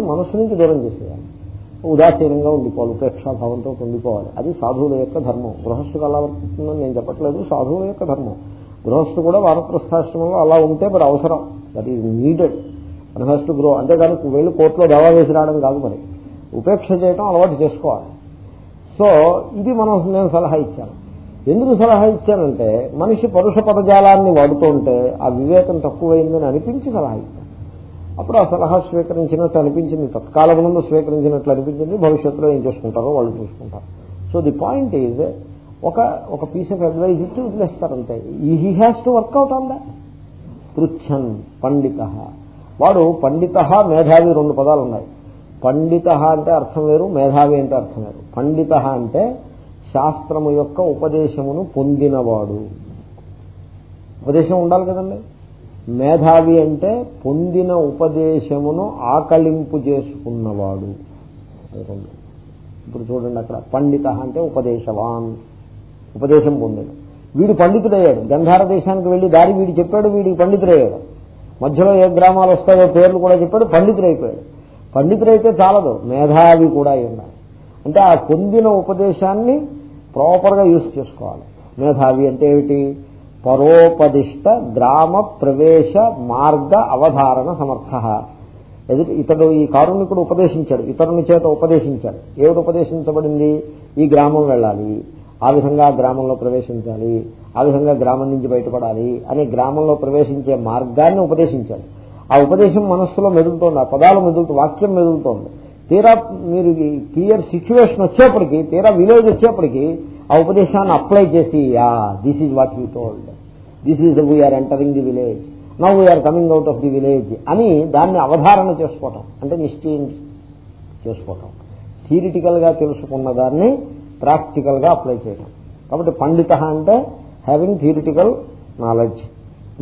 మనస్సు నుంచి దూరం చేసేయాలి. ఉదాసీనంగా ఉండిపోవాలి ఉపేక్షాభావంతో ఉండిపోవాలి. అది సాధువుల యొక్క ధర్మం. గృహస్థుకు అలా వర్తిస్తుందని నేను చెప్పట్లేదు సాధువుల యొక్క ధర్మం. గృహస్థు కూడా వానప్రస్థాశ్రమంలో అలా ఉంటే మరి అవసరం. దట్ ఈజ్ నీడెడ్ గృహస్థు హ్యాస్ అంటే గ్రో అంతేగాని వెళ్ళి కోర్టులో దావా వేసి రావడం కాదు మరి. ఉపేక్ష చేయడం అలవాటు చేసుకోవాలి. సో ఇది మనం నేను సలహా ఇచ్చాను. ఎందుకు సలహా ఇచ్చానంటే మనిషి పరుష పదజాలాన్ని వాడుతుంటే ఆ వివేకం తక్కువైందని అనిపించి సలహా ఇచ్చాను. అప్పుడు ఆ సలహా స్వీకరించినట్టు అనిపించింది తత్కాలం ముందు స్వీకరించినట్లు అనిపించింది భవిష్యత్తులో ఏం చేసుకుంటారో వాళ్ళు చూసుకుంటారు. సో ది పాయింట్ ఈజ్ ఒక ఒక పీస్ ఆఫ్ అడ్వైజ్ ఇచ్చి వదిలేస్తారంతే he has to work out on that పృచ్ఛన్ పండిత వాడు పండిత మేధావి రెండు పదాలు ఉన్నాయి. పండిత అంటే అర్థం వేరు మేధావి అంటే అర్థం వేరు. పండిత అంటే శాస్త్రము యొక్క ఉపదేశమును పొందినవాడు. ఉపదేశం ఉండాలి కదండి? మేధావి అంటే పొందిన ఉపదేశమును ఆకలింపు చేసుకున్నవాడు. ఇప్పుడు చూడండి అక్కడ. పండిత అంటే ఉపదేశవాన్. ఉపదేశం పొందాడు. వీడు పండితుడయ్యాడు. గంధార దేశానికి వెళ్ళి దారి వీడు చెప్పాడు వీడికి పండితుడయ్యాడు. మధ్యలో ఏ గ్రామాలు వస్తాయో పేర్లు కూడా చెప్పాడు పండితుడైపోయాడు. పండితుడైతే చాలదు. మేధావి కూడా అయి ఉండాలి. అంటే ఆ పొందిన ఉపదేశాన్ని ప్రాపర్గా యూజ్ చేసుకోవాలి. మేధావి అంటే ఏమిటి? పరోపదిష్ట గ్రామ ప్రవేశ మార్గ అవధారణ సమర్థ. ఎదుటి ఇతడు ఈ కారుణికుడు ఉపదేశించాడు. ఇతరుని చేత ఉపదేశించాడు. ఏమిటి ఉపదేశించబడింది? ఈ గ్రామం వెళ్ళాలి. ఆ విధంగా గ్రామంలో ప్రవేశించాలి. ఆ విధంగా గ్రామం నుంచి బయటపడాలి అని గ్రామంలో ప్రవేశించే మార్గాన్ని ఉపదేశించాడు. ఆ ఉపదేశం మనస్సులో మెదులుతోంది. ఆ పదాలు మెదులుతూ వాక్యం మెదులుతోంది. తీరా మీరు క్లియర్ సిచ్యువేషన్ వచ్చేప్పటికి తీరా విలేజ్ వచ్చేప్పటికి ఆ ఉపదేశాన్ని అప్లై చేసి yeah this is what you told this is we are entering the village now we are coming out of the village అని దాన్ని అవధారణ చేసుకోవటం. అంటే నిశ్చయం చేసుకోవటం. థియరిటికల్గా తెలుసుకున్న దాన్ని ప్రాక్టికల్గా అప్లై చేయటం. కాబట్టి పండిత అంటే హ్యావింగ్ థియరిటికల్ నాలెడ్జ్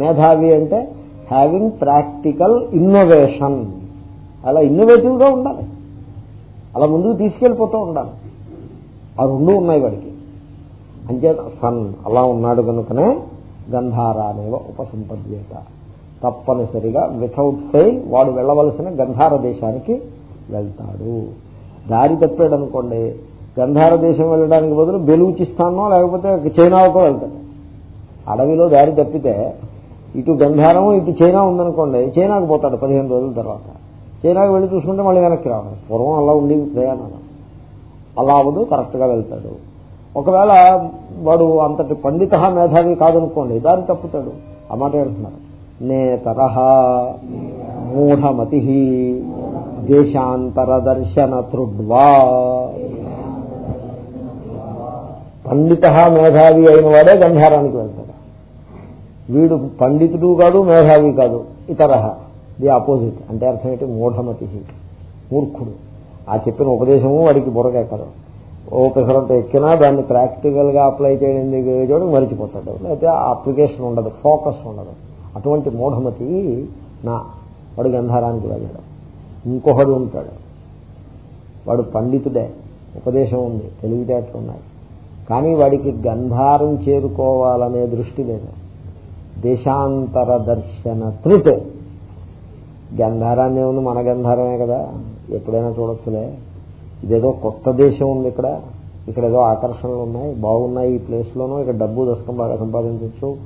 మేధావి అంటే హ్యావింగ్ ప్రాక్టికల్ ఇన్నోవేషన్ అలా ఇన్నోవేటివ్గా ఉండాలి. అలా ముందుకు తీసుకెళ్ళిపోతూ ఉండాలి. ఆ రెండు ఉన్నాయి వాడికి. అంతే సన్ అలా ఉన్నాడు కనుకనే గంధారానేవ ఉపసంపద్యేత. తప్పనిసరిగా వితౌట్ ఫెయిల్ వాడు వెళ్ళవలసిన గంధార దేశానికి వెళ్తాడు. దారి తప్పాడు అనుకోండి గంధార దేశం వెళ్ళడానికి బదులు బెలూచిస్తానో లేకపోతే చైనాకో వెళ్తాడు. అడవిలో దారి తప్పితే ఇటు గంధారం ఇటు చైనా ఉందనుకోండి చైనాకు పోతాడు పదిహేను రోజుల తర్వాత. చైనాకు వెళ్ళి చూసుకుంటే మళ్ళీ వెనక్కి రావాలి. పూర్వం అలా ఉండేవి ప్రయాణాలు అలా అవదు కరెక్ట్గా వెళ్తాడు. ఒకవేళ వాడు అంతటి పండిత మేధావి కాదనుకోండి దాన్ని తప్పుతాడు. ఆ మాట అంటున్నారు నే తరహా మూఢమతి దేశాంతర దర్శన తృడ్వా పండిత మేధావి అయిన వాడే గంధారానికి వెళ్తాడు. వీడు పండితుడు కాదు మేధావి కాదు ఇతర. The opposite. అంటే అర్థం ఏంటి? మూఢమతి మూర్ఖుడు. ఆ చెప్పిన ఉపదేశము వాడికి బుర్రకెక్కదు. ఓ ఎక్కినా దాన్ని ప్రాక్టికల్గా అప్లై చేయడం చోటు మరిచిపోతాడు. లేకపోతే ఆ అప్లికేషన్ ఉండదు ఫోకస్ ఉండదు. అటువంటి మూఢమతి నా వాడు గంధారానికి వెళ్ళాడు. ఇంకొకడు ఉంటాడు. వాడు పండితుడే ఉపదేశం ఉంది తెలివితేటలు ఉన్నాయి. కానీ వాడికి గంధారం చేరుకోవాలనే దృష్టి లేదు. దేశాంతర దర్శన త్రిత్. గంధారాన్ని ఉంది మన గంధారమే కదా ఎప్పుడైనా చూడొచ్చులే. ఇదేదో కొత్త దేశం ఉంది ఇక్కడ. ఇక్కడ ఏదో ఆకర్షణలు ఉన్నాయి. బాగున్నాయి ఈ ప్లేస్లోనూ ఇక్కడ డబ్బు దశకం బాగా సంపాదించవచ్చు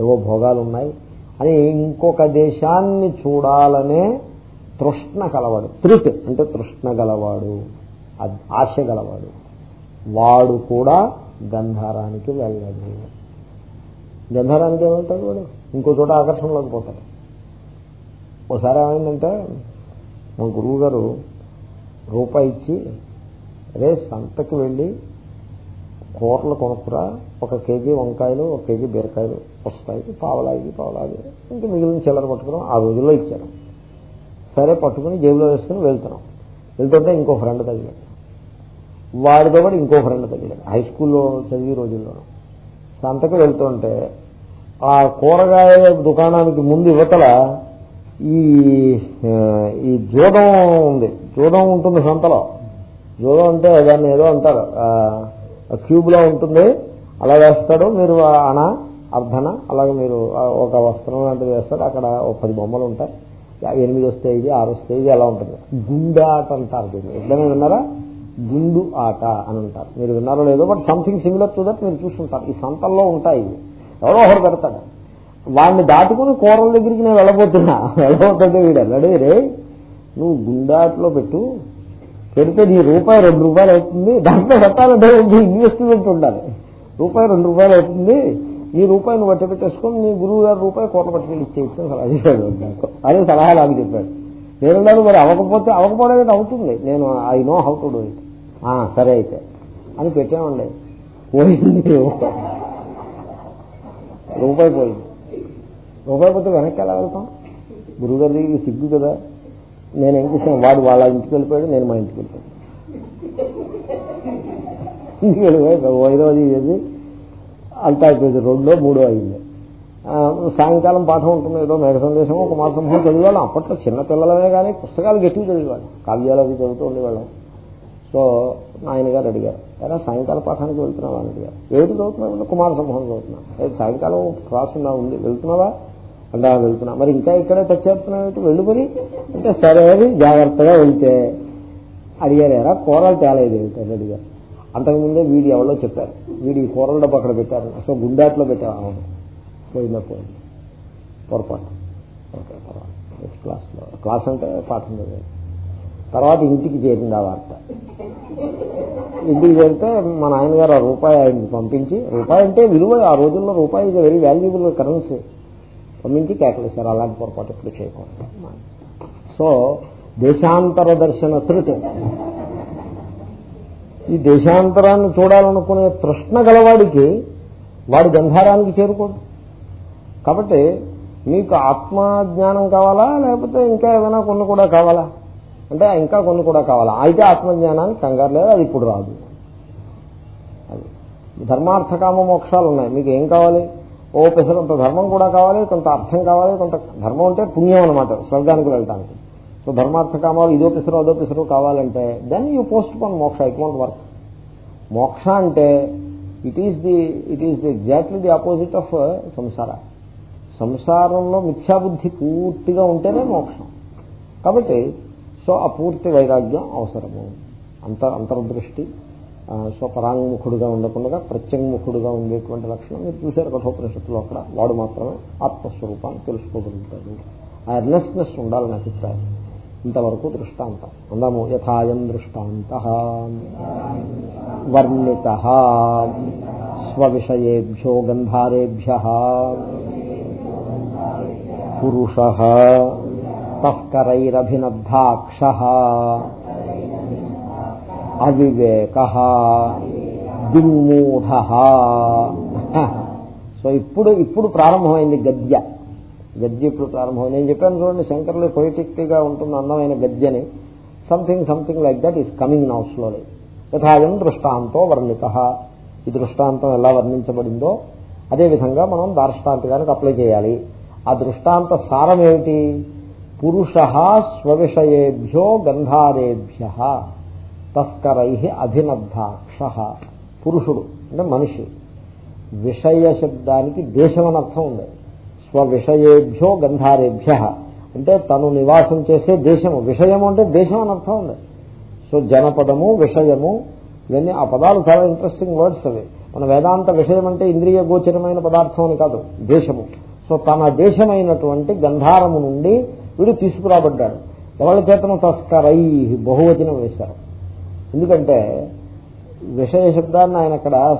ఏవో భోగాలు ఉన్నాయి. అని ఇంకొక దేశాన్ని చూడాలనే తృష్ణ కలవాడు. త్రిత్ అంటే తృష్ణ గలవాడు. ఆశ గలవాడు. వాడు కూడా గంధారానికి వెళ్ళడు. గంధారానికి ఏమంటాడు వాడు? ఇంకో చోట ఆకర్షణలోకి పోతాడు. ఒకసారి ఏమైందంటే మా గురువు గారు రూపాయి ఇచ్చి అదే సంతకి వెళ్ళి కూరలు కొనుక్కురా. ఒక కేజీ వంకాయలు ఒక కేజీ బీరకాయలు వస్తాయి. పావలాగి పావలాగి. ఇంకా మిగిలిన చిల్లర పట్టుకున్నాం. ఆ రోజుల్లో ఇచ్చారు సరే పట్టుకుని జేబులో వేసుకుని వెళ్తున్నాం. వెళ్తుంటే ఇంకో ఫ్రెండ్ తగిలాడు. వాడితో పాటు ఇంకో ఫ్రెండ్ తగిలాడు. హై స్కూల్లో చదివే రోజుల్లో సంతకు వెళ్తుంటే ఆ కూరగాయ దుకాణానికి ముందు యువతల ఈ ఈ జూదం ఉంది. జూదం ఉంటుంది సంతలో. జూదం అంటే దాన్ని ఏదో అంటారు. క్యూబ్లో ఉంటుంది అలా వేస్తాడు మీరు అణ అర్ధన అలాగే మీరు ఒక వస్త్రం లాంటిది వేస్తారు అక్కడ ఒక పది బొమ్మలు ఉంటాయి. ఎనిమిది వస్తే ఇది ఆరు వస్తే ఇది ఎలా ఉంటుంది. గుండె ఆట అంటారు దీన్ని. ఎప్పుడైనా విన్నారా? గుండు ఆట అని అంటారు. మీరు విన్నారో లేదో but something similar to that మీరు చూస్తుంటారు ఈ సంతల్లో ఉంటాయి ఎవరో ఒకరు పెడతాడు వాడిని దాటుకుని కూరల దగ్గరికి నేను వెళ్ళబోతున్నా. వెళ్ళబోతుంటే వీడు వెళ్ళడే రే నువ్వు గుండాట్లో పెట్టు పెడితే నీ రూపాయి రెండు రూపాయలు అవుతుంది దాంట్లో పెట్టాలంటే ఇన్వెస్ట్మెంట్ ఉండాలి. రూపాయి రెండు రూపాయలు అవుతుంది నీ రూపాయి నువ్వు బట్టి పెట్టేసుకొని నీ గురువు గారు రూపాయి కోట్ల పట్టుకెళ్ళి ఇచ్చేయచ్చు సలహా చెప్పాడు అని అదే సలహా నాకు చెప్పాడు. నేను మరి అవ్వకపోతే అవ్వకపోవడం అవుతుంది. నేను I know how to do it సరే అయితే. అని పెట్టామండి. పోయింది. రూపాయి పోయింది. రూపాయి పోతే వెనక్కి ఎలా వెళ్తాం? గురువు గారి సిగ్గు కదా. నేను ఏం చేశాను? వాడు వాళ్ళ ఇంటికి వెళ్ళిపోయాడు నేను మా ఇంటికి వెళ్ళిపోయాడు ఇంటికి వెళ్ళిపోయాడు ఐదవది ఇది అంతా అయిపోయింది. రెండో మూడో అయింది. సాయంకాలం పాఠం ఉంటుంది ఏదో మేఘ సందేశం ఒక మాసం చదివేవాళ్ళం. అప్పట్లో చిన్న పిల్లలమే కానీ పుస్తకాలు గట్టిగా చదివేవాళ్ళం. కావ్యాలు అవి చదువుతూ ఉండేవాళ్ళం. సో ఆయన గారు అడిగారు ఎలా సాయంకాల పాఠానికి వెళ్తున్నావా? అని అడిగారు. ఏమిటి చదువుతున్నావు? కుమార సంభవం చదువుతున్నా సాయంకాలం క్లాస్ ఉన్నా ఉంది. వెళ్తున్నావా? అంటే వెళ్తున్నా. మరి ఇంకా ఇక్కడే తెచ్చేస్తున్నావు వెళ్ళి మరి అంటే సరే అని జాగ్రత్తగా వెళ్తే అడిగారు ఎరా కూరలు తేలేదు ఏమిటని అడిగారు. అంతకుముందే వీడి ఎవరో చెప్పారు. వీడి కూరల డబ్బు అక్కడ పెట్టారు. సో గుండాట్లో పెట్టారు. అవును. పోయిందా పోయింది. పొరపాటు. ఓకే తర్వాత. క్లాస్లో క్లాస్ అంటే పాఠం తర్వాత ఇంటికి చేరింది ఆ వార్త. ఇంటికి చేరితే మా నాయనగారు ఆ రూపాయి ఆయనకి పంపించి రూపాయి అంటే విలువ ఆ రోజుల్లో రూపాయి ఇది వెరీ వాల్యుబుల్ కరెన్సీ పంపించి కేకలేశారు అలాంటి పొరపాటు ఇప్పుడు చేయకూడదు. సో దేశాంతర దర్శన త్రుటి. ఈ దేశాంతరాన్ని చూడాలనుకునే తృష్ణ గలవాడికి వాడి గంధారానికి చేరుకోడు. కాబట్టి మీకు ఆత్మజ్ఞానం కావాలా లేకపోతే ఇంకా ఏమైనా కొన్ని కూడా కావాలా? అంటే ఇంకా కొన్ని కూడా కావాలా? అయితే ఆత్మజ్ఞానానికి కంగారు లేదు అది ఇప్పుడు రాదు. అది మోక్షాలు ఉన్నాయి. మీకు ఏం కావాలి? ఓ పెసరంత ధర్మం కూడా కావాలి కొంత అర్థం కావాలి కొంత ధర్మం అంటే పుణ్యం అనమాట స్వర్గానికి వెళ్ళటానికి. సో ధర్మార్థ కామాలు ఇదో పిసరు అదో పిసరు కావాలంటే then you postpone moksha it want work మోక్ష అంటే it is the it is the exactly the opposite of సంసార సంసారంలో మిథ్యాబుద్ధి పూర్తిగా ఉంటేనే మోక్షం. కాబట్టి సో ఆ పూర్తి వైరాగ్యం అవసరము. అంత అంతర్దృష్టి. సో ఉండకుండా ప్రత్యంగుముఖుడుగా ఉండేటువంటి లక్షణం. మీరు చూశారు కఠోపనిషత్తులో అక్కడ. వాడు మాత్రమే ఆత్మస్వరూపాన్ని తెలుసుకోగలుగుతాడు. ఆ ఎర్నెస్నెస్ ఉండాలని అభిప్రాయం ఇంతవరకు దృష్టాంతం. అందాము యథాయం దృష్టాంత. వర్ణిత. స్వవిషయేభ్యో గంధారేభ్య. పురుష. తస్కరైరభినబ్ధాక్ష అవివేక దిమ్మూఢ సో ఇప్పుడు ఇప్పుడు ప్రారంభమైంది గద్య. గద్య ఇప్పుడు ప్రారంభమైంది. నేను చెప్పాను చూడండి శంకర్లు పొయిటిక్గా ఉంటున్న ఉంటుంది అందమైన గద్యని. Something something like that is coming now slowly యథాయం దృష్టాంతో వర్ణిత. ఈ దృష్టాంతం ఎలా వర్ణించబడిందో అదేవిధంగా మనం దార్ష్టాంతికానికి అప్లై చేయాలి. ఆ దృష్టాంత సారం ఏమిటి పురుష స్వవిషయేభ్యో గంధారేభ్య తస్కరై అభినద్ధాక్ష. పురుషుడు అంటే మనిషి. విషయ శబ్దానికి దేశం అని అర్థం ఉంది. స్వవిషయేభ్యో గంధారేభ్య. అంటే తను నివాసం చేసే దేశము. విషయము అంటే దేశం అని అర్థం ఉంది. సో జనపదము విషయము ఇవన్నీ ఆ పదాలు చాలా ఇంట్రెస్టింగ్ వర్డ్స్ అవి. మన వేదాంత విషయం అంటే ఇంద్రియ గోచరమైన పదార్థం అని కాదు దేశము. సో తన దేశమైనటువంటి గంధారము నుండి వీడు తీసుకురాబడ్డాడు. ఎవరి చేతను తస్కరై బహువచనం వేశారు. ఎందుకంటే విషయ శబ్దాన్ని ఆయన అక్కడ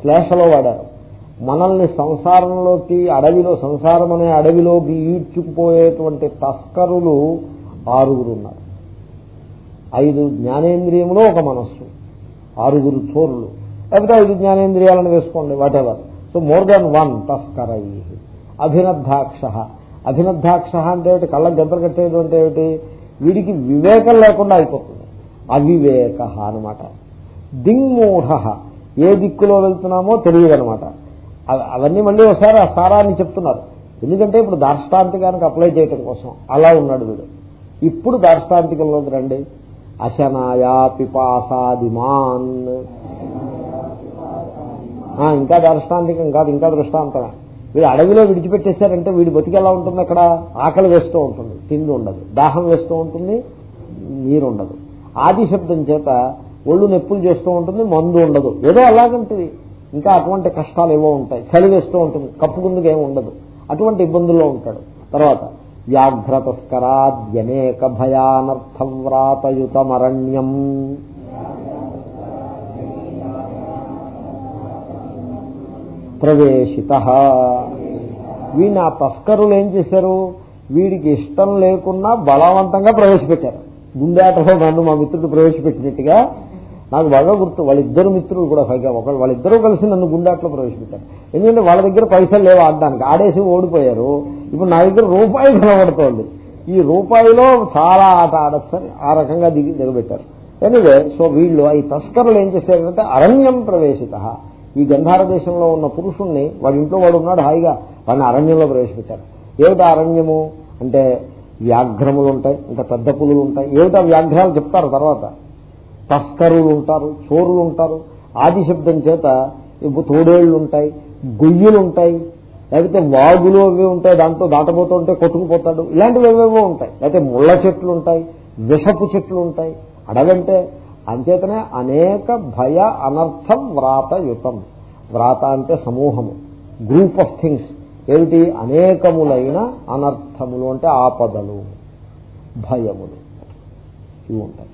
శ్లేషలో వాడారు. మనల్ని సంసారంలోకి అడవిలో సంసారం అనే అడవిలోకి ఈడ్చుకుపోయేటువంటి తస్కరులు ఆరుగురు ఉన్నారు. ఐదు జ్ఞానేంద్రియములో ఒక మనస్సు ఆరుగురు చోరులు. లేకపోతే ఐదు జ్ఞానేంద్రియాలను వేసుకోండి whatever so more than one తస్కరై. అభినద్ధాక్ష అభినద్ధాక్ష అంటే కళ్ళకు గంతలు కట్టేటువంటి ఏమిటి? వీడికి వివేకం లేకుండా అయిపోతుంది. అవివేక అనమాట దింగ్మూఢ ఏ దిక్కులో వెళ్తున్నామో తెలియదు అనమాట అవన్నీ మళ్ళీ ఒకసారి ఆ సారాన్ని చెప్తున్నారు. ఎందుకంటే ఇప్పుడు దార్ష్టాంతికానికి అప్లై చేయటం కోసం అలా ఉన్నాడు వీడు. ఇప్పుడు దార్ష్టాంతికంలోకి రండి. అశనాయా పిపాసాదిమాన్ ఇంకా దార్ష్టాంతికం కాదు ఇంకా దృష్టాంతమే. వీడు అడవిలో విడిచిపెట్టేశారంటే వీడి బతికి ఎలా ఉంటుంది అక్కడ? ఆకలి వేస్తూ ఉంటుంది తిండి ఉండదు. దాహం వేస్తూ ఉంటుంది నీరు ఉండదు. ఆది శబ్దం చేత ఒళ్ళు నొప్పులు చేస్తూ ఉంటుంది మందు ఉండదు. ఏదో అలాగంటిది. ఇంకా అటువంటి కష్టాలు ఏవో ఉంటాయి. చలి వేస్తూ ఉంటుంది. కప్పుకుందుకు ఏమి ఉండదు. అటువంటి ఇబ్బందుల్లో ఉంటాడు. తర్వాత వ్యాఘ్ర తస్కరాద్యనేక భయానర్థం వ్రాతయుతమరణ్యం ప్రవేశిత. వీడిని ఆ తస్కరులు ఏం చేశారు? వీడికి ఇష్టం లేకున్నా బలవంతంగా ప్రవేశపెట్టారు. గుండేటలో నన్ను మా మిత్రుడు ప్రవేశపెట్టినట్టుగా నాకు బాగా గుర్తు. వాళ్ళిద్దరు మిత్రులు కూడా పైగా ఒకళ్ళు వాళ్ళిద్దరూ కలిసి నన్ను గుండాట్లో ప్రవేశపెట్టారు. ఎందుకంటే వాళ్ళ దగ్గర పైసలు లేవు ఆడడానికి. ఆడేసి ఓడిపోయారు. ఇప్పుడు నా దగ్గర రూపాయి కనబడుతోంది. ఈ రూపాయిలో చాలా ఆట ఆడచ్చని ఆ రకంగా దిగి దిగబెట్టారు ఎనివే సో వీళ్ళు ఈ తస్కరులు ఏం చేశారంటే అరణ్యం ప్రవేశిత. ఈ గంధార దేశంలో ఉన్న పురుషుణ్ణి వాడి ఇంట్లో వాడు ఉన్నాడు హాయిగా. వాడిని అరణ్యంలో ప్రవేశపెట్టారు. ఏమిటి అరణ్యము? అంటే వ్యాఘ్రములు ఉంటాయి ఇంకా పెద్ద పులులు ఉంటాయి. ఏమిటా వ్యాఘ్రాలు చెప్తారు తర్వాత? తస్కరులు ఉంటారు చోరులు ఉంటారు. ఆది శబ్దం చేత తోడేళ్ళు ఉంటాయి గొయ్యులు ఉంటాయి లేకపోతే వాగులు అవి ఉంటాయి దాంతో దాటబోతుంటే కొట్టుకుపోతాడు. ఇలాంటివి ఏవేవో ఉంటాయి. లేకపోతే ముళ్ళ చెట్లు ఉంటాయి విషపు చెట్లు ఉంటాయి. అడగంటే అంచేతనే అనేక భయ అనర్థం వ్రాత యుతం వ్రాత అంటే సమూహము. గ్రూప్ ఆఫ్ థింగ్స్ ఏమిటి? అనేకములైన అనర్థములు అంటే ఆపదలు భయములు ఇవి ఉంటాయి.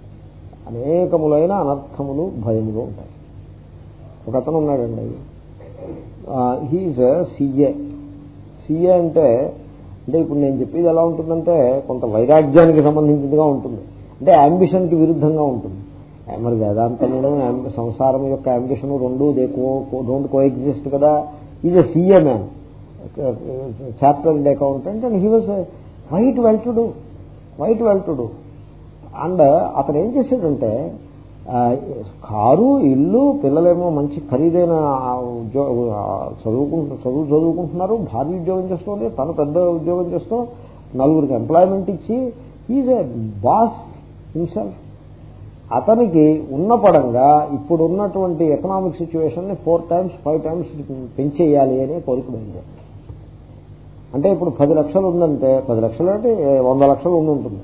అనేకములైన అనర్థములు భయములు ఉంటాయి. ఒక అతను ఉన్నాడండి. హీజ్ సిఏ సిఏ అంటే అంటే ఇప్పుడు నేను చెప్పేది ఎలా ఉంటుందంటే కొంత వైరాగ్యానికి సంబంధించిందిగా ఉంటుంది. అంటే అంబిషన్కి విరుద్ధంగా ఉంటుంది. మరి వేదాంతంలో సంసారం యొక్క అంబిషన్ రెండు దే డోంట్ కో ఎగ్జిస్ట్ కదా. Is a CA man chartered accountant and he was quite well to do quite well to do. And అతను ఏం చేశాడంటే కారు ఇల్లు పిల్లలేమో మంచి ఖరీదైన చదువుకుంటు చదువు చదువుకుంటున్నారు భారీ ఉద్యోగం చేస్తుంది తను పెద్ద ఉద్యోగం చేస్తూ నలుగురికి ఎంప్లాయ్మెంట్ ఇచ్చి ఈజ్ ఏ బాస్ హిమ్సెల్ఫ్. అతనికి ఉన్న పడంగా ఇప్పుడున్నటువంటి ఎకనామిక్ సిచ్యువేషన్ని ఫోర్ టైమ్స్ ఫైవ్ టైమ్స్ పెంచేయాలి అనే కోరిక ఉంది. అంటే ఇప్పుడు పది లక్షలు ఉందంటే పది లక్షలు అంటే వంద లక్షలు ఉండి ఉంటుంది.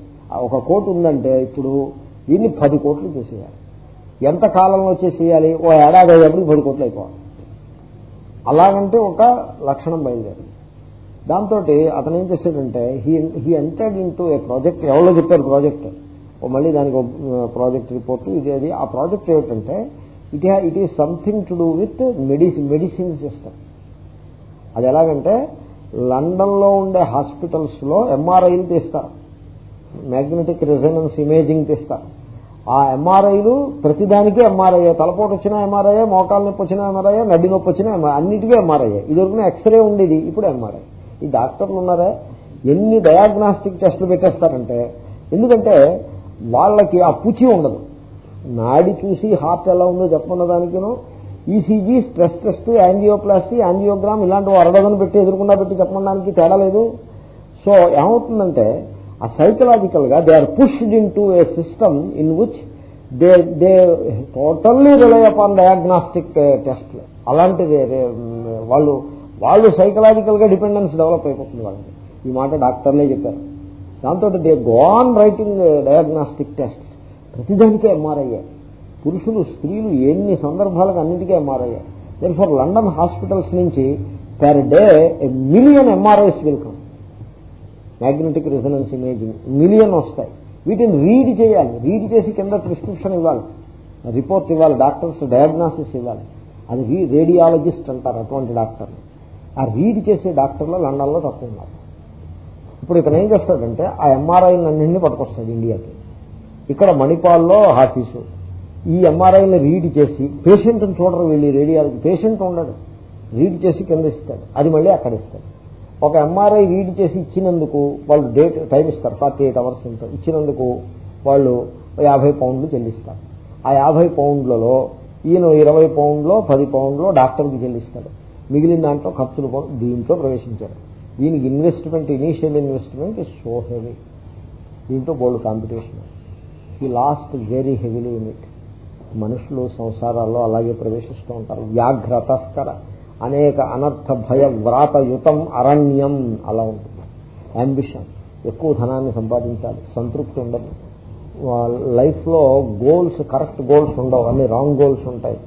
ఒక కోటి ఉందంటే ఇప్పుడు దీన్ని పది కోట్లు చేసేయాలి. ఎంత కాలంలో చేసేయాలి ఓ ఏడాది అయ్యేప్పుడు పది కోట్లు అయిపోవాలి. అలాగంటే ఒక లక్షణం బయలుదేరింది. దాంతో అతను ఏం చేశాడంటే he he entered into a project ఎవరో చెప్పారు ప్రాజెక్ట్ ఓ మళ్ళీ దానికి ప్రాజెక్ట్ రిపోర్ట్ ఇది అది. ఆ ప్రాజెక్ట్ ఏమిటంటే it it is something to do with medicine medicine system అది ఎలాగంటే లండన్లో ఉండే హాస్పిటల్స్లో ఎంఆర్ఐలు తీస్తారు మ్యాగ్నెటిక్ రెజనెన్స్ ఇమేజింగ్ తీస్తారు ఆ ఎంఆర్ఐలు ప్రతిదానికి ఎంఆర్ఐ తలపోటు వచ్చిన ఎంఆర్ఐ మోకాలు నొప్పి వచ్చిన ఎంఆర్ఐ నడ్డి నొప్పి వచ్చిన అన్నిటికీ ఎంఆర్ఐ ఇది వరకు ఎక్స్రే ఉండేది ఇప్పుడు ఎంఆర్ఐ ఈ డాక్టర్లు ఉన్నారే ఎన్ని డయాగ్నాస్టిక్ టెస్టులు పెట్టేస్తారంటే ఎందుకంటే వాళ్ళకి ఆ పుచి ఉండదు. నాడి చూసి హార్ట్ ఎలా ఉందో చెప్పన్న దానికినో ECG stress test angioplasty angiogram ఇలాంటి అరడగను పెట్టి ఎదుర్కొన్నా పెట్టి చెప్పడానికి తేడా లేదు. సో ఏమవుతుందంటే ఆ సైకలాజికల్గా they are pushed in to a system in which they they totally rely upon diagnostic test అలాంటిది uh, um, వాళ్ళు వాళ్ళు సైకలాజికల్గా డిపెండెన్స్ డెవలప్ అయిపోతుంది వాళ్ళకి. ఈ మాట డాక్టర్లే చెప్పారు. దాంతో they gone writing diagnostic test ప్రతిదానికే MRI పురుషులు స్త్రీలు ఎన్ని సందర్భాలకు అన్నిటికీ MRI then for London hospitals నుంచి per day million MRIs welcome magnetic resonance imaging million వస్తాయి. వీటిని రీడ్ చేయాలి. రీడ్ చేసి కింద ప్రిస్క్రిప్షన్ ఇవ్వాలి. రిపోర్ట్ ఇవ్వాలి డాక్టర్స్ డయాగ్నాసిస్ ఇవ్వాలి. అది రేడియాలజిస్ట్ అంటారు అటువంటి డాక్టర్ ఆ రీడ్ చేసే డాక్టర్లు లండన్లో తక్కువ ఉన్నారు. ఇప్పుడు ఇతను ఏం చేస్తాడంటే ఆ ఎంఆర్ఐని అన్నింటినీ పట్టుకొస్తాడు ఇండియాకి. ఇక్కడ మణిపాల్లో ఆఫీసు ఈ ఎంఆర్ఐని రీడ్ చేసి పేషెంట్ని చూడరు వీళ్ళు రేడియాలజీ పేషెంట్ ఉండడు. రీడ్ చేసి కింద ఇస్తాడు. అది మళ్ళీ అక్కడ ఇస్తాడు. ఒక ఎంఆర్ఐ రీడ్ చేసి ఇచ్చినందుకు వాళ్ళు డేట్ టైం ఇస్తారు. ఫార్టీ ఎయిట్ అవర్స్ ఉంటారు ఇచ్చినందుకు వాళ్ళు యాభై పౌండ్లు చెల్లిస్తారు. ఆ యాభై పౌండ్లలో ఈయన ఇరవై పౌండ్లో పది పౌండ్లో డాక్టర్కి చెల్లిస్తాడు. మిగిలిన దాంట్లో ఖర్చులు దీంట్లో ప్రవేశించాడు. దీనికి investment initial investment is so heavy దీంతో బోల్డ్ కాంపిటీషన్ ఈ lost very heavily in it మనుషులు సంసారాల్లో అలాగే ప్రవేశిస్తూ ఉంటారు. వ్యాఘ్ర తస్కర అనేక అనర్థ భయ వ్రాతయుతం అరణ్యం అలా ఉంటుంది. అంబిషన్ ఎక్కువ ధనాన్ని సంపాదించాలి సంతృప్తి ఉండదు. లైఫ్లో గోల్స్ కరెక్ట్ గోల్స్ ఉండవు అన్ని రాంగ్ గోల్స్ ఉంటాయి.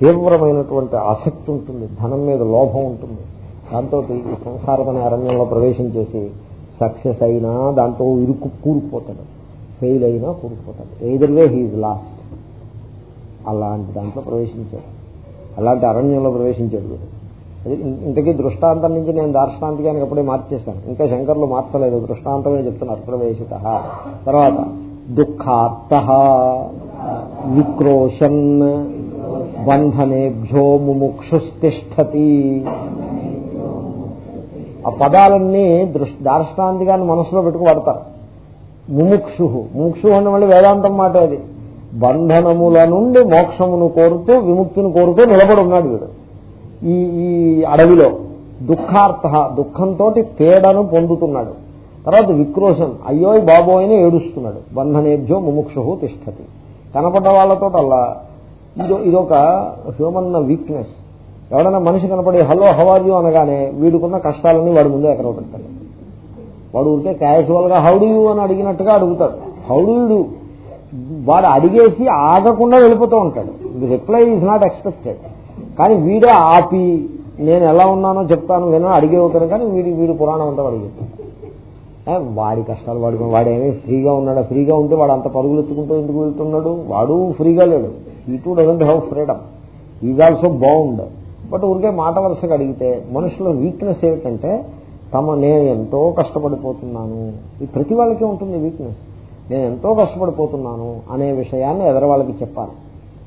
తీవ్రమైనటువంటి ఆసక్తి ఉంటుంది ధనం మీద లోభం ఉంటుంది. దాంతో ఈ సంసారం అరణ్యంలో ప్రవేశం చేసి సక్సెస్ అయినా దాంతో ఇరుకు కూరుకుపోతాడు. ఫెయిల్ అయినా కూరుకుపోతాడు. ఎయిదర్వే హీఈ్ హీజ్ లాస్ట్ అలాంటి దాంట్లో ప్రవేశించాడు. అలాంటి అరణ్యంలో ప్రవేశించాడు వీడు. అది ఇంతకీ దృష్టాంతం నుంచి నేను దార్ష్టాంతికానికి అప్పుడే మార్చేశాను. ఇంకా శంకర్లు మార్చలేదు. దృష్టాంతమే చెప్తున్నారు. ప్రవేశిత. తర్వాత దుఃఖార్త విక్రోశన్ బంధనేభ్యో ముముక్షుస్తిష్టతి. ఆ పదాలన్నీ దృష్టి దార్ష్టాంతికాన్ని మనసులో పెట్టుకు పడతారు ముముక్షు ముముక్షు అన్న మళ్ళీ వేదాంతం మాట అది. బంధనముల నుండి మోక్షమును కోరుతూ విముక్తిని కోరుతూ నిలబడి ఉన్నాడు వీడు. ఈ ఈ అడవిలో దుఃఖార్థ దుఃఖంతో పేడను పొందుతున్నాడు. తర్వాత విక్రోశం అయ్యో బాబోయిని ఏడుస్తున్నాడు. బంధనేభ్యో ముముక్షు తిష్టతి. కనపడ్డ వాళ్ళతో అలా ఇదో ఇదొక హ్యూమన్ వీక్నెస్ ఎవడైనా మనిషి కనపడి హలో హవార్యూ అనగానే వీడుకున్న కష్టాలన్నీ వాడి ముందే ఎక్కడ పెడతాడు వాడు ఉంటే క్యాజువల్గా హౌడు యూ అని అడిగినట్టుగా అడుగుతాడు. హౌడు యూ వాడు అడిగేసి ఆగకుండా వెళ్ళిపోతూ ఉంటాడు. రిప్లై ఈజ్ నాట్ ఎక్స్పెక్టెడ్ కానీ వీడే ఆపి నేను ఎలా ఉన్నానో చెప్తాను వినో అడిగేవుతాను కానీ వీడి వీడి పురాణం అంతా వాడికి వాడి కష్టాలు వాడు వాడేమీ ఫ్రీగా ఉన్నాడు? ఫ్రీగా ఉంటే వాడు అంత పరుగులు ఎత్తుకుంటూ ఎందుకు వెళ్తున్నాడు? వాడు ఫ్రీగా లేడు. ఈ too doesn't have freedom is also bound but ఊరికే మాట వరుసగా అడిగితే మనుషుల వీక్నెస్ ఏమిటంటే తమ నేను ఎంతో కష్టపడిపోతున్నాను. ఈ ప్రతి వాళ్ళకి ఉంటుంది వీక్నెస్ నేను ఎంతో కష్టపడిపోతున్నాను అనే విషయాన్ని ఎదరవాళ్ళకి చెప్పాలి.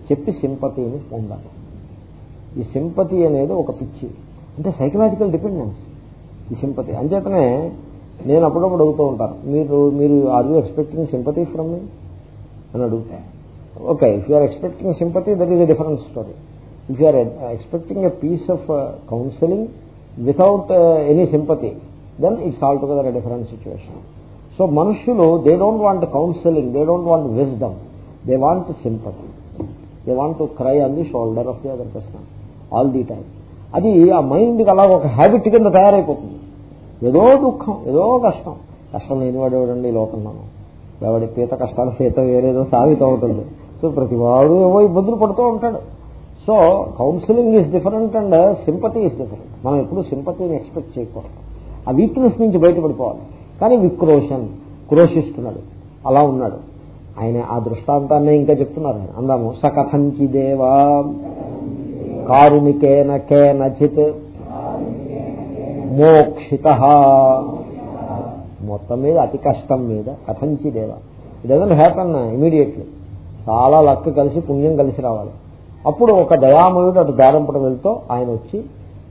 చెప్పి సింపతిని పొందాలి. ఈ సింపతి అనేది ఒక పిచ్చి. అంటే సైకలాజికల్ డిపెండెన్స్ ఈ సింపతి. అంచేతనే నేను అప్పుడప్పుడు అడుగుతూ ఉంటాను మీరు మీరు are you expecting sympathy from me అని అడుగుతా. Okay if you're expecting sympathy that is a different story if you're expecting a piece of counselling without any sympathy then it's altogether a different situation so మనుషులు they don't want counselling they don't want wisdom they want sympathy they want cry on the shoulder of the other person all the time అది ఆ మైండ్కి అలా ఒక habit కింద తయారైపోతుంది. ఏదో దుఃఖం ఏదో కష్టం. కష్టం లేనివాడు ఎవడండి లోకంలోనూ ఎవడి పీత కష్టాలు పీత వేరేదో సాగిత అవుతుంది. సో ప్రతివాడు ఏవో ఇబ్బందులు పడుతూ ఉంటాడు. So counselling is different and sympathy is different మనం ఎప్పుడు సింపతిని ఎక్స్పెక్ట్ చేయకూడదు. ఆ వీక్నెస్ నుంచి బయటపడిపోవాలి. కానీ విక్రోషన్ క్రోషిస్తున్నాడు అలా ఉన్నాడు. ఆయన ఆ దృష్టాంతాన్ని ఇంకా చెప్తున్నారు ఆయన. అందాము సకథంచిదేవా కారుణికేన కేనచిత్ మోక్షిత. మొత్తం మీద అతి కష్టం మీద కథంచిదేవా ఇట్ హ్యాపన్ ఇమీడియట్లీ చాలా లక్ కలిసి పుణ్యం కలిసి రావాలి. అప్పుడు ఒక దయామయుడు అటు దారంపట వెళ్తూ ఆయన వచ్చి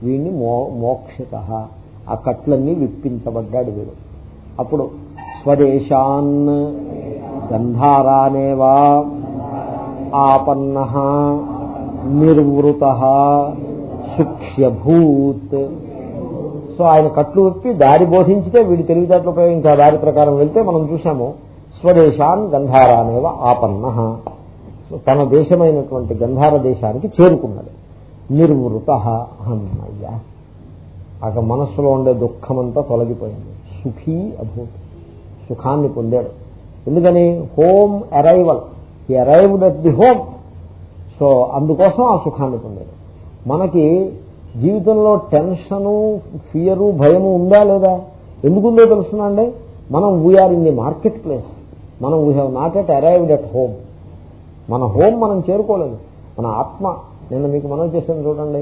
వీడిని మో మోక్షిత. ఆ కట్లన్నీ విప్పించబడ్డాడు వీడు. అప్పుడు స్వదేశాన్ గంధారానేవా ఆపన్న నిర్వృత సుఖ్యభూత్. సో ఆయన కట్లు విప్పి దారి బోధించితే వీడి తెలివితేటలు ఉపయోగించి ఆ దారి ప్రకారం వెళ్తే మనం చూసాము స్వదేశాన్ గంధారానేవ ఆపన్న. తన దేశమైనటువంటి గంధార దేశానికి చేరుకున్నాడు. నిర్వృత అన్నయ్య. అక్కడ మనస్సులో ఉండే దుఃఖమంతా తొలగిపోయింది. సుఖీ అభూత్ సుఖాన్ని పొందాడు. ఎందుకని? హోమ్ అరైవల్ ఈ arrived at the home. So అందుకోసం ఆ సుఖాన్ని పొందాడు. మనకి జీవితంలో టెన్షను ఫియరు భయము ఉందా లేదా? ఎందుకుందో తెలుస్తుందండి మనం we are in the market place మనం we have not yet arrived at home మన హోమ్ మనం చేరుకోలేదు. మన ఆత్మ నిన్న మీకు మనం చేసాను చూడండి.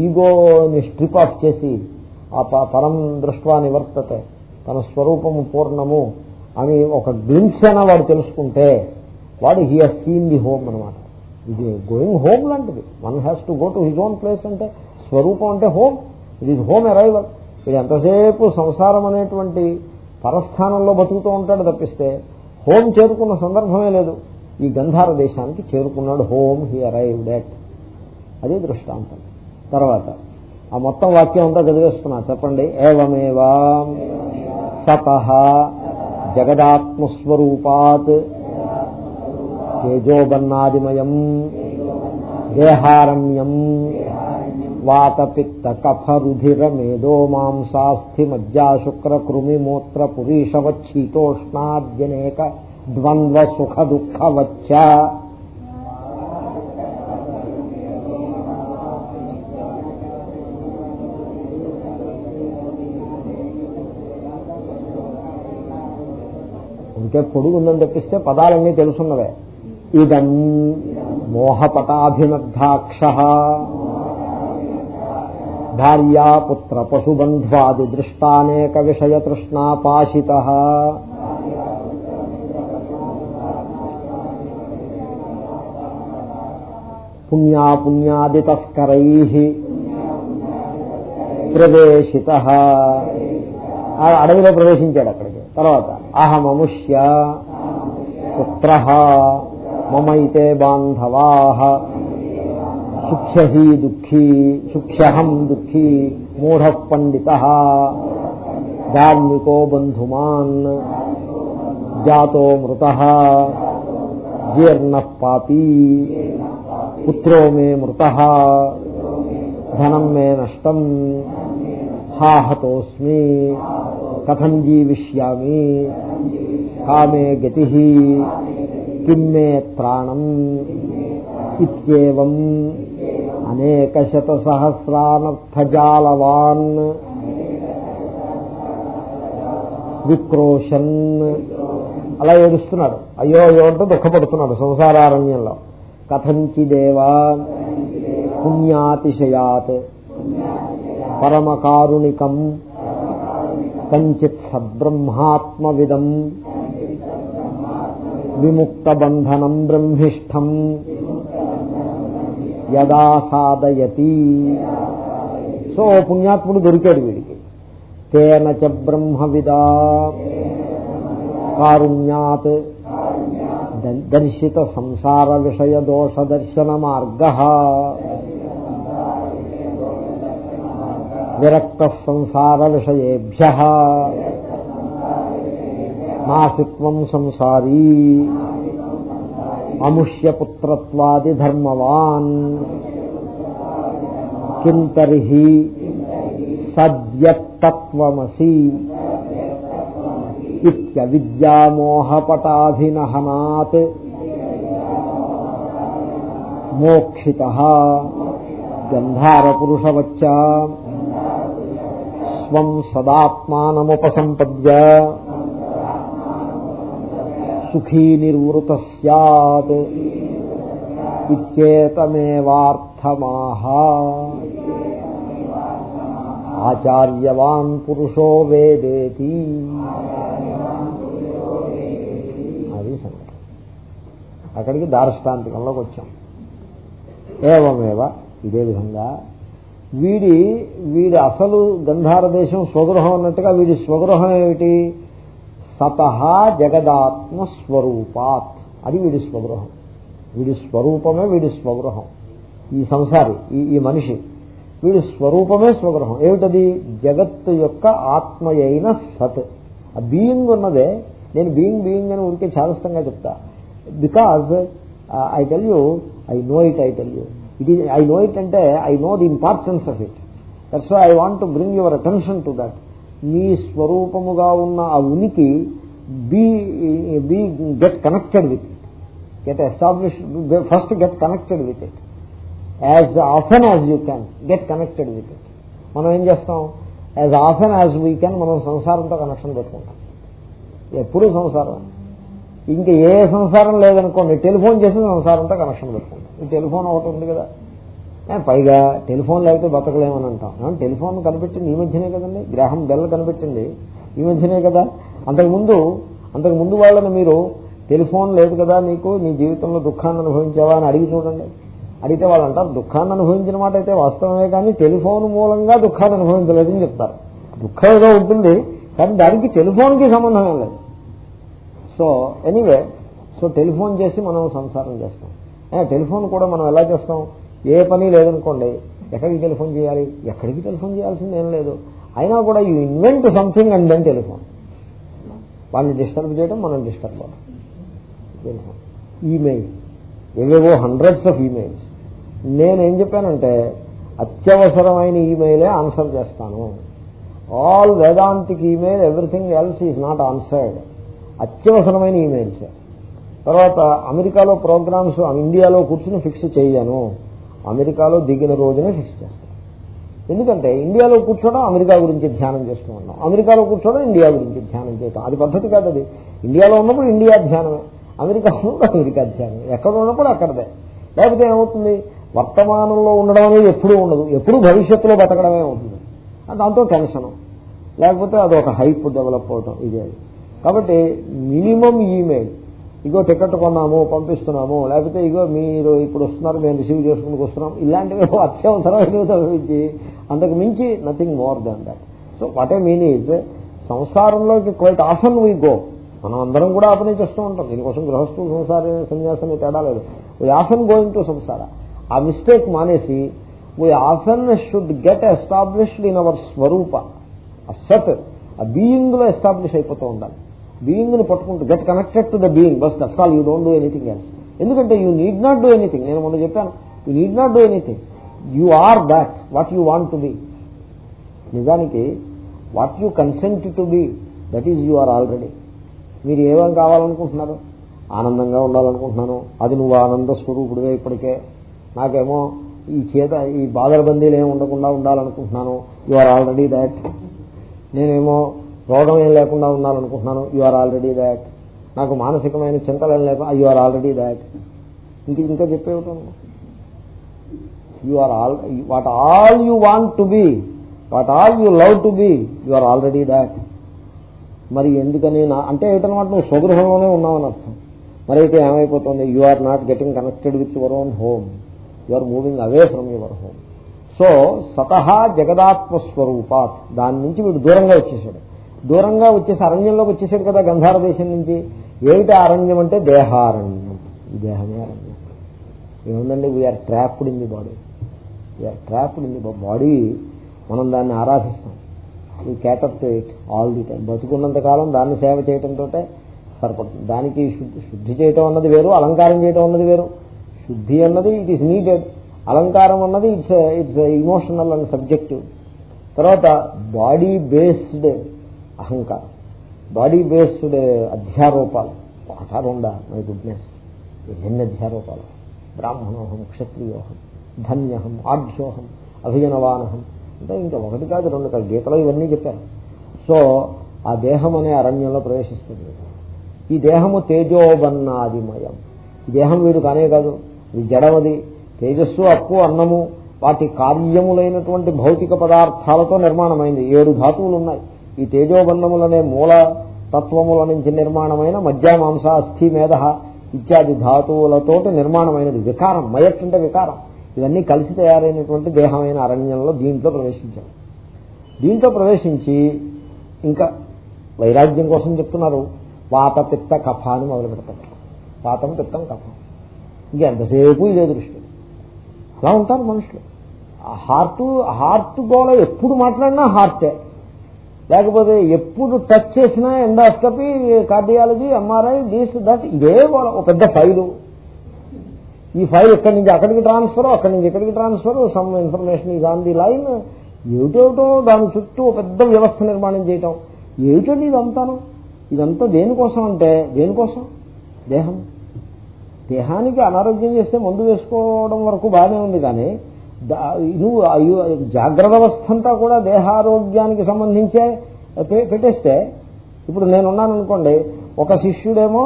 ఈగోని స్ట్రిప్ ఆఫ్ చేసి ఆ పరం దృష్ట్వా నివర్తతే. తన స్వరూపము పూర్ణము అని ఒక గ్లిమ్స్ అయినా వాడు తెలుసుకుంటే వాడు he has seen the home అనమాట ఇది గోయింగ్ హోమ్ లాంటిది. One has to go to his own place అంటే స్వరూపం అంటే హోమ్ ఇది ఈజ్ హోమ్ అరైవల్ ఇది ఎంతసేపు సంసారం అనేటువంటి పరస్థానంలో బతుకుతూ ఉంటాడు తప్పిస్తే హోమ్ చేరుకున్న సందర్భమే లేదు. ఈ గంధార దేశానికి చేరుకున్నాడు. హోమ్ హీ అరైవ్ డెట్ అది దృష్టాంతం. తర్వాత ఆ మొత్తం వాక్యం అంతా చదివేస్తున్నా. చెప్పండి. ఏవమేవా సత జగదాత్మస్వరూపాత్ తేజోబన్నాదిమయం దేహారమ్యం వాతపిత్త కఫరుధిర మేధో మాంసాస్థి మజ్జా శుక్ర కృమి మూత్ర పురీషవచ్చీతోష్ణాద్యనేక ద్వంద్వ సుఖ దుఃఖవచ్చ వచ్చ ఇంకే పొడుగు ఉందని తెప్పిస్తే పదాలన్నీ తెలుసున్నవే. ఇదం మోహపటాభినద్ధాక్ష భార్యా పుత్ర పశుబంధ్వాది దృష్టానేక విషయ తృష్ణాపాశిత పుణ్యాపుణ్యాది ప్రవేశిత. అడవిలో ప్రవేశించాడు అక్కడికి. తర్వాత అహమముష్య పుత్ర మమైతే బాంధవా సుఖ్యహి దుఃఖీ సుఖ్యహం దుఃఖీ మూఢ పండిత ధార్మికో బంధుమాన్ జాతో మృత జీర్ణ పాపీ పుత్రో మే మృత ధనం మే నష్టం హాహతోస్మి కథం జీవిష్యామి. కామే గతి కిమ్మే ప్రాణం ఇత్యేవం అనేక శత సహస్రానర్థజాలవాన్ విక్రోషన్ అలా ఏడుస్తున్నాడు. అయ్యో అయ్యో అంటే దుఃఖపడుతున్నాడు సంసారారణ్యంలో. కథంచిదేవా పుణ్యాతిశయాత్. పరమకారుణికం కంచిత్ సద్బ్రహ్మాత్మవిదం విముక్తబంధనం బ్రహ్మిష్టం యదా సాధయతి. సో పుణ్యాత్ముడు దొరికాడు వీడికి. తేన చ బ్రహ్మవిదా కారుణ్యాత్ దర్శిత సంసార విషయ దోష దర్శన మార్గ విరక్త సంసార విషయేభ్య నాసిత్వం సంసారీ అముష్యపుత్రత్వాది ధర్మవాన్ కిం తర్హి సద్యత్తత్వమసి ఇత్యవిద్యామోహపటాభినహనాత్ మోక్షిత గంధారపురుషవచ్చ స్వం సదాత్మానముపసంపద్య. సుఖీ నివృత సత్ ఇచ్చేతమేవార్థమాహ ఆచార్యవాన్ పురుషో వేదేతి. అది సంగతి. అక్కడికి దార్ష్టాంతికంలోకి వచ్చాం. ఏమేవ ఇదే విధంగా వీడి వీడి అసలు గంధార దేశం స్వగృహం అన్నట్టుగా వీడి స్వగృహం ఏమిటి? సతహ జగదాత్మ స్వరూపాత్. అది వీడి స్వగృహం. వీడి స్వరూపమే వీడి స్వగృహం. ఈ సంసారి ఈ ఈ మనిషి వీడి స్వరూపమే స్వగృహం. ఏమిటది? జగత్తు యొక్క ఆత్మయైన సత్. ఆ బీయింగ్ ఉన్నదే. నేను బీయింగ్ బీయింగ్ అని ఉడికే చాలస్తంగా చెప్తా. Because I tell you I know it I tell you. It is I know it అంటే I know the importance of it that's I want to bring your attention to that మీ స్వరూపముగా ఉన్న ఆ ఉనికి be be get connected with it get establish first get connected with it as often as you can get connected with it మనం ఏం చేస్తాం? As often as we can మనం సంసారంతో connection పెట్టుకుంటాం. ఎప్పుడూ సంసారం? ఇంకా ఏ సంసారం లేదనుకోండి టెలిఫోన్ చేసి సంసారంతో కనెక్షన్ పెట్టుకుంటాం. ఈ టెలిఫోన్ ఒకటి ఉంది కదా. పైగా టెలిఫోన్ లేకపోతే బతకలేమని అంటాం టెలిఫోన్ కనిపెట్టింది ఈ మధ్యనే కదండి. గ్రహం బెల్ కనిపెట్టింది ఈ మధ్యనే కదా. అంతకుముందు అంతకు ముందు వాళ్ళని మీరు టెలిఫోన్ లేదు కదా నీకు నీ జీవితంలో దుఃఖాన్ని అనుభవించావా అని అడిగి చూడండి. అడిగితే వాళ్ళు అంటారు దుఃఖాన్ని అనుభవించిన మాట అయితే వాస్తవమే కానీ టెలిఫోన్ మూలంగా దుఃఖాన్ని అనుభవించలేదని చెప్తారు. దుఃఖం ఏదో ఉంటుంది కానీ దానికి టెలిఫోన్కి సంబంధం లేదు. సో ఎనీవే సో టెలిఫోన్ చేసి మనం సంసారం చేస్తాం. టెలిఫోన్ కూడా మనం ఎలా చేస్తాం? ఏ పని లేదనుకోండి ఎక్కడికి టెలిఫోన్ చేయాలి? ఎక్కడికి టెలిఫోన్ చేయాల్సింది ఏం లేదు. అయినా కూడా you invent something and then telephone వాళ్ళని డిస్టర్బ్ చేయడం మనం డిస్టర్బ్ అవ్వడం. టెలిఫోన్ ఈమెయిల్ ఏవేవో హండ్రెడ్స్ ఆఫ్ ఈమెయిల్స్ నేనేం చెప్పానంటే అత్యవసరమైన ఈమెయిలే ఆన్సర్ చేస్తాను. All Vedantic email everything else is not answered అత్యవసరమైన ఈమెయిల్స్. తర్వాత అమెరికాలో ప్రోగ్రామ్స్ ఇండియాలో కూర్చుని ఫిక్స్ చేయను. అమెరికాలో దిగిన రోజునే ఫిక్స్ చేస్తాను. ఎందుకంటే ఇండియాలో కూర్చోవడం అమెరికా గురించి ధ్యానం చేస్తూ ఉన్నాం. అమెరికాలో కూర్చోవడం ఇండియా గురించి ధ్యానం చేయటం. అది పద్ధతి కాదు అది. ఇండియాలో ఉన్నప్పుడు ఇండియా ధ్యానమే. అమెరికా ఉన్నప్పుడు అమెరికా ధ్యానం ఎక్కడ ఉన్నప్పుడు అక్కడదే. లేకపోతే ఏమవుతుంది? వర్తమానంలో ఉండడం అనేది ఎప్పుడూ ఉండదు. ఎప్పుడు భవిష్యత్తులో బతకడమే ఉంటుంది దాంతో టెన్షను. లేకపోతే అదొక హైప్ డెవలప్ అవటం. ఇదే కాబట్టి మినిమం ఈమెయిల్. ఇగో టికెట్ కొన్నాము పంపిస్తున్నాము లేకపోతే ఇగో మీరు ఇప్పుడు వస్తున్నారు మేము రిసీవ్ చేసుకుని వస్తున్నాం ఇలాంటివి అత్యవసరమైనవి తప్పించి అంతకు మించి nothing more than that so what I mean is సంసారంలోకి quite often we go మనం అందరం కూడా ఆపనే చేస్తూ ఉంటాం. దీనికోసం గృహస్థు సంసార సన్యాసం తేడా లేదు. వీ ఆఫన్ గోయింగ్ టు సంసార ఆ మిస్టేక్ మానేసి we often should get established in our స్వరూప ఆ సెట్ ఆ బీయింగ్లో ఎస్టాబ్లిష్ అయిపోతూ ఉండాలి. బీయింగ్ని పట్టుకుంటూ get connected to the being bus that's all you don't do anything else. ఎందుకంటే you need not do anything నేను మొన్న చెప్పాను you need not do anything. You are that what you want to be. నిజానికి what you consent to be that is you are already. మీరు ఏమేం కావాలనుకుంటున్నారు? ఆనందంగా ఉండాలనుకుంటున్నాను. అది నువ్వు ఆనంద స్వరూపుడివే ఇప్పటికే. నాకేమో ఈ చేత ఈ బాధల బందీలు ఏమి ఉండకుండా ఉండాలనుకుంటున్నాను. You are already that. నేనేమో రోగం ఏం లేకుండా ఉండాలనుకుంటున్నాను యు ఆర్ ఆల్రెడీ దాట్ నాకు మానసికమైన చింతలు ఏం లేకుండా యు ఆర్ ఆల్రెడీ దాట్ ఇంక ఇంకా చెప్పేవుతాను you are all what all you want to be what all you love to be you are already that మరి ఎందుకని అంటే ఏమిటనమాట నువ్వు స్వగృహంలోనే ఉన్నావని అర్థం మరి అయితే ఏమైపోతుంది you are not getting connected with your own home you are moving away from your home so సతహా జగదాత్మస్వరూపాత్ దాని నుంచి వీడు దూరంగా వచ్చేసాడు. దూరంగా వచ్చేసి అరణ్యంలోకి వచ్చేసాడు కదా గంధార దేశం నుంచి. ఏమిటి అరణ్యం అంటే దేహారణ్యం. ఈ దేహమే అరణ్యం. ఏముందండి? We are trapped in the body we are trapped in the body మనం దాన్ని ఆరాధిస్తాం. ఈ cater to it all the time బతుకున్నంత కాలం దాన్ని సేవ చేయడంతో సరిపడుతుంది. దానికి శుద్ధి శుద్ధి చేయటం అన్నది వేరు అలంకారం చేయటం అన్నది వేరు. శుద్ధి అన్నది ఇట్ ఈస్ నీడెడ్ అలంకారం అన్నది it's it's emotional and subjective తర్వాత బాడీ బేస్డ్ అహంకారం. బాడీ బేస్డ్ అధ్యారోపాలు. ఒకటా మై గుడ్నెస్. ఎన్ని అధ్యారోపాలు? బ్రాహ్మణోహం క్షత్రియోహం ధన్యహం ఆఢ్యోహం అభిజనవానహం. అంటే ఇంకా ఒకటి కాదు రెండు కాదు. గీతలో ఇవన్నీ చెప్పారు. సో ఆ దేహం అనే అరణ్యంలో ప్రవేశిస్తుంది. ఈ దేహము తేజోబన్నాదిమయం ఈ దేహం వీడు కానే కాదు. ఇది జడమది తేజస్సు అప్పు అన్నము వాటి కార్యములైనటువంటి భౌతిక పదార్థాలతో నిర్మాణమైంది. ఏడు ధాతువులు ఉన్నాయి ఈ తేజోబన్నములనే మూల తత్వముల నుంచి నిర్మాణమైన మధ్య మాంస అస్థి మేధ ఇత్యాది ధాతువులతోటి నిర్మాణమైనది. వికారం మయట్ అంటే వికారం. ఇవన్నీ కలిసి తయారైనటువంటి దేహమైన అరణ్యంలో దీంట్లో ప్రవేశించారు. దీంట్లో ప్రవేశించి ఇంకా వైరాగ్యం కోసం చెప్తున్నారు. వాత పిత్త కఫ అని మొదలు పెడతారు. పాతం పిత్తం కఫ. ఇంకెంతసేపు ఇదే దృష్టి. అలా ఉంటారు మనుషులు. ఆ హార్ట్ హార్ట్ గోళ ఎప్పుడు మాట్లాడినా హార్టే. లేకపోతే ఎప్పుడు టచ్ చేసినా endoscopy cardiology MRI these that ఇదే ఒక పెద్ద ఫైలు. ఈ ఫైల్ ఇక్కడి నుంచి అక్కడికి ట్రాన్స్ఫర్ అక్కడి నుంచి ఇక్కడికి transfer some information is on the line. ఏమిటేమిటో దాని చుట్టూ పెద్ద వ్యవస్థ నిర్మాణం చేయటం. ఏమిటండి ఇదంతాను ఇదంతా దేనికోసం అంటే దేనికోసం? దేహం. దేహానికి అనారోగ్యం చేస్తే మందు వేసుకోవడం వరకు బాగానే ఉంది కానీ నువ్వు జాగ్రత్త అవస్థ అంతా కూడా దేహారోగ్యానికి సంబంధించే పెట్టేస్తే ఇప్పుడు నేనున్నాను అనుకోండి ఒక శిష్యుడేమో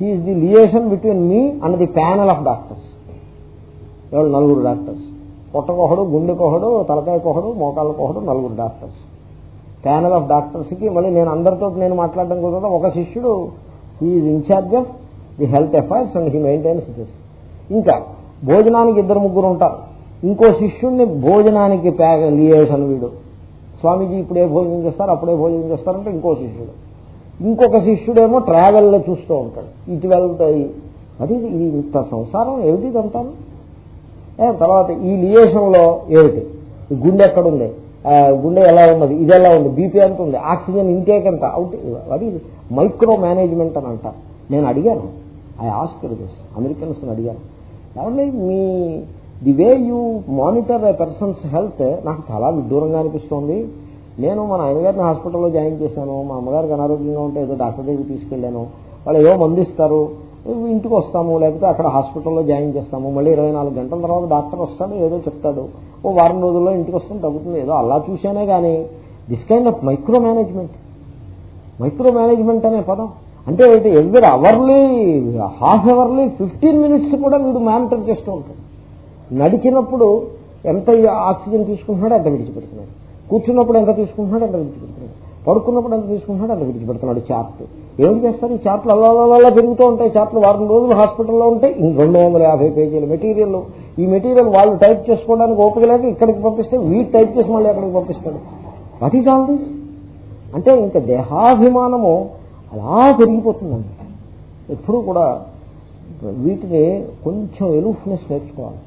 he is the liaison between me and the panel of doctors ఎవరు? నలుగురు డాక్టర్స్ పొట్టకొహడు గుండెకొహడు తలకాయకొహడు మోకాళ్ళకొహడు నలుగురు డాక్టర్స్ ప్యానల్ ఆఫ్ డాక్టర్స్కి మళ్ళీ నేను అందరితో నేను మాట్లాడడం కుదరదు. ఒక శిష్యుడు he is in charge of the health affairs and he maintains this ఇంకా భోజనానికి ఇద్దరు ముగ్గురు ఉంటారు. ఇంకో శిష్యుడిని భోజనానికి లియేషన్ వీడు. స్వామీజీ ఇప్పుడే భోజనం చేస్తారు అప్పుడే భోజనం చేస్తారంటే ఇంకో శిష్యుడు. ఇంకొక శిష్యుడేమో ట్రావెల్లో చూస్తూ ఉంటాడు. ఇటు వెళ్తాయి. అది ఇది ఇంత సంసారం ఏమిటి ఇదంతాను తర్వాత ఈ లియేషన్లో ఏమిటి? గుండె ఎక్కడుంది? గుండె ఎలా ఉన్నది? ఇది ఎలా ఉంది? బీపీ ఎంత ఉంది? ఆక్సిజన్ ఇంటేక్ ఎంత? అవుట్ అది మైక్రో మేనేజ్మెంట్ అని అంటారు నేను అడిగాను. I Oscar this. అమెరికన్స్ అడిగాను. ఏమండి మీ the way you monitor a person's health నాకు చాలా విడ్డూరంగా అనిపిస్తోంది. నేను మా నాన్నగారిని హాస్పిటల్లో జాయిన్ చేశాను. మా అమ్మగారికి అనారోగ్యంగా ఉంటే ఏదో డాక్టర్ దగ్గరికి తీసుకెళ్ళాను. వాళ్ళు ఏదో మందిస్తారు. ఇంటికి వస్తాము లేకపోతే అక్కడ హాస్పిటల్లో జాయిన్ చేస్తాము. మళ్ళీ ఇరవై నాలుగు గంటల తర్వాత డాక్టర్ వస్తాడు ఏదో చెప్తాడు. ఓ వారం రోజుల్లో ఇంటికి వస్తాను తగ్గుతుంది. ఏదో అలా చూశానే కానీ this kind of micro management micro management అనే పదం. అంటే ఎవరి hourly half hourly fifteen minutes కూడా వీడు మానిటర్ చేస్తూ ఉంటాడు. నడిచినప్పుడు ఎంత ఆక్సిజన్ తీసుకుంటున్నాడో అంత విడిచిపెడుతున్నాడు. కూర్చున్నప్పుడు ఎంత తీసుకుంటున్నాడు అంత విడిచిపెడుతున్నాడు. పడుకున్నప్పుడు ఎంత తీసుకుంటున్నాడు అంత విడిచిపెడుతున్నాడు చార్ట్. ఏమిటి చేస్తారు? ఈ చార్ట్లు అలా పెరుగుతూ ఉంటాయి. చార్ట్లు వారం రోజులు హాస్పిటల్లో ఉంటాయి. రెండు వందల యాభై పేజీల మెటీరియల్. ఈ మెటీరియల్ వాళ్ళు టైప్ చేసుకోవడానికి ఓపిక లేక ఇక్కడికి పంపిస్తే వీటి టైప్ చేసి మళ్ళీ అక్కడికి పంపిస్తాడు. వాట్ ఈజ్ ఆల్ దిస్ అంటే ఇంకా దేహాభిమానము అలా పెరిగిపోతుందండి ఎప్పుడూ కూడా వీటిని కొంచెం ఎలూఫ్నెస్ నేర్చుకోవాలి.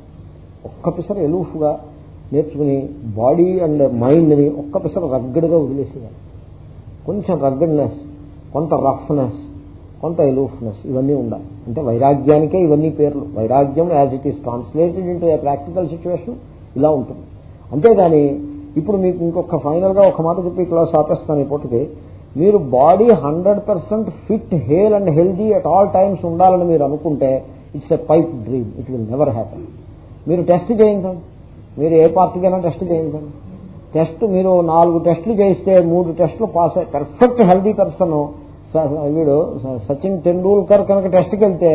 ఒక్క పిసర ఎలూఫ్గా నేర్చుకుని బాడీ అండ్ మైండ్ని ఒక్క పిసర రగ్గడ్గా వదిలేసేయాలి. కొంచెం రగ్గడ్నెస్ కొంత రఫ్నెస్ కొంత ఎలూఫ్నెస్ ఇవన్నీ ఉండాలి. అంటే వైరాగ్యానికే ఇవన్నీ పేర్లు. వైరాగ్యం as it is translated into a practical situation ఇలా ఉంటుంది. అంతేగాని ఇప్పుడు మీకు ఇంకొక ఫైనల్గా ఒక మాట చెప్పి క్లాస్ ఆపేస్తాను ఇప్పటికి మీరు body hundred percent fit hale and healthy at all times ఉండాలని మీరు అనుకుంటే it's a pipe dream it will never happen మీరు టెస్ట్ చేయించండి. మీరు ఏ పార్టీకైనా టెస్ట్ చేయించండి. టెస్ట్ మీరు నాలుగు టెస్టులు చేయిస్తే మూడు టెస్టులు పాస్ అయ్యి పర్ఫెక్ట్ హెల్దీ పర్సన్ వీడు సచిన్ టెండూల్కర్ కనుక టెస్ట్కి వెళ్తే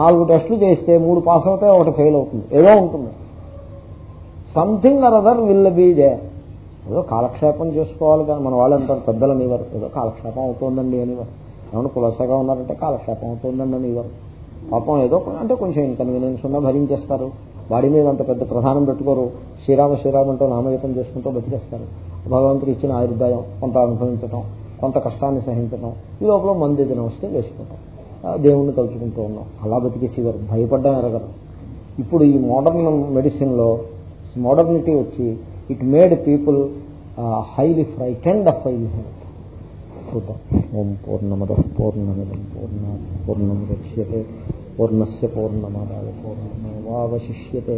నాలుగు టెస్టులు చేయిస్తే మూడు పాస్ అవుతాయి ఒకటి ఫెయిల్ అవుతుంది. ఏదో ఉంటుంది. Something or other will be there ఏదో కాలక్షేపం చేసుకోవాలి కానీ మన వాళ్ళు అంటారు పెద్దలు అనేవారు. ఏదో కాలక్షేపం అవుతుందండి అనేవారు ఏమన్నా కులసగా ఉన్నారంటే కాలక్షేపం అవుతుందండి అనేవారు పాపం ఏదో అంటే కొంచెం ఇన్కన్వీనియన్స్ ఉన్నా భరించేస్తారు. వాడి మీద అంత పెద్ద ప్రధానం పెట్టుకోరు. శ్రీరామ శ్రీరామ అంటూ నామయుతం చేసుకుంటూ బతికేస్తారు. భగవంతుడు ఇచ్చిన ఆయుర్దాయం కొంత అనుభవించటం కొంత కష్టాన్ని సహించటం ఈ లోపల మంది దినం వస్తే వేసుకోవటం దేవుణ్ణి తలుచుకుంటూ ఉన్నాం. అలా బతికేసేవారు. భయపడ్డం ఎరగరు. ఇప్పుడు ఈ మోడర్న్ మెడిసిన్లో మోడర్నిటీ వచ్చి it made people highly frightened of highly health చూద్దాం ఓం పూర్ణమద పూర్ణమిదం పూర్ణ పూర్ణముద్యతే. పూర్ణస్ పూర్ణమాదాయ పూర్ణమేవాశిష్యే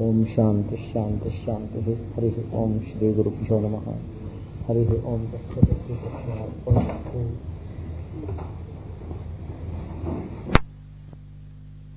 ఓం శాంతిశాంతిశాంతి హరి ఓం శ్రీ గురుభ్యో నమ హరి ఓం తత్సత్